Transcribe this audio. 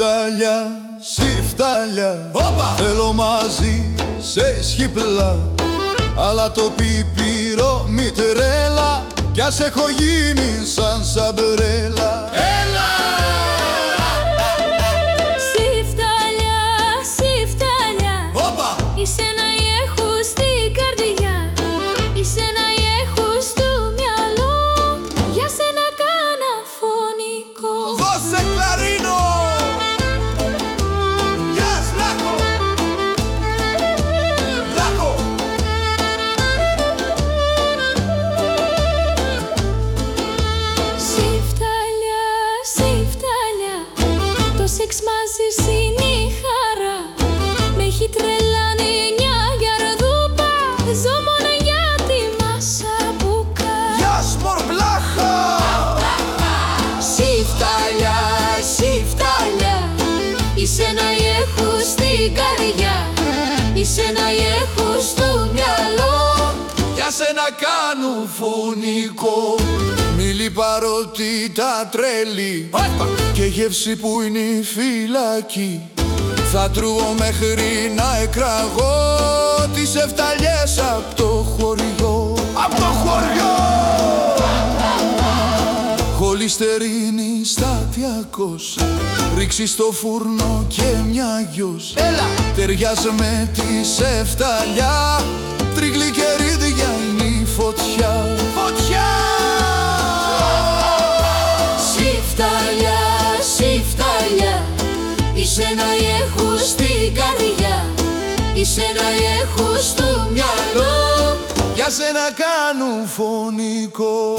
Σιφτάλια, σιφτάλια Θέλω μαζί σε σχίπλα Αλλά το πιπυρό μη τρέλα. Κι ας έχω γίνει σαν σαμπρέλα σεξ μαζί σου είναι η χαρά Με έχει τρελάνει μια γιαρδούπα. Ζω μόνο για τη μασαμπούκα Γεια Μορμπλάχα! Σιφτάλια, σιφτάλια Είσαι να έχω στην καρδιά. Είσαι να έχω στο μυαλό. Για σένα κάνουν φωνικό Μίλη παρότητα τρέλη Και γεύση που είναι η φυλακή. Θα τρούω μέχρι να εκραγώ Τις εφταλιές απ' το χωριό. Απ' το χωριό. Χολυστερίνη σταδιακός. Ρίξει στο φούρνο και μια γιος. Έλα! Ταιριάζει με τη σεφταλιά Τριγλυκερίδια Είσαι να έχω στην καρδιά. Είσαι να έχω στο μυαλό. Για σένα κάνουν φωνικό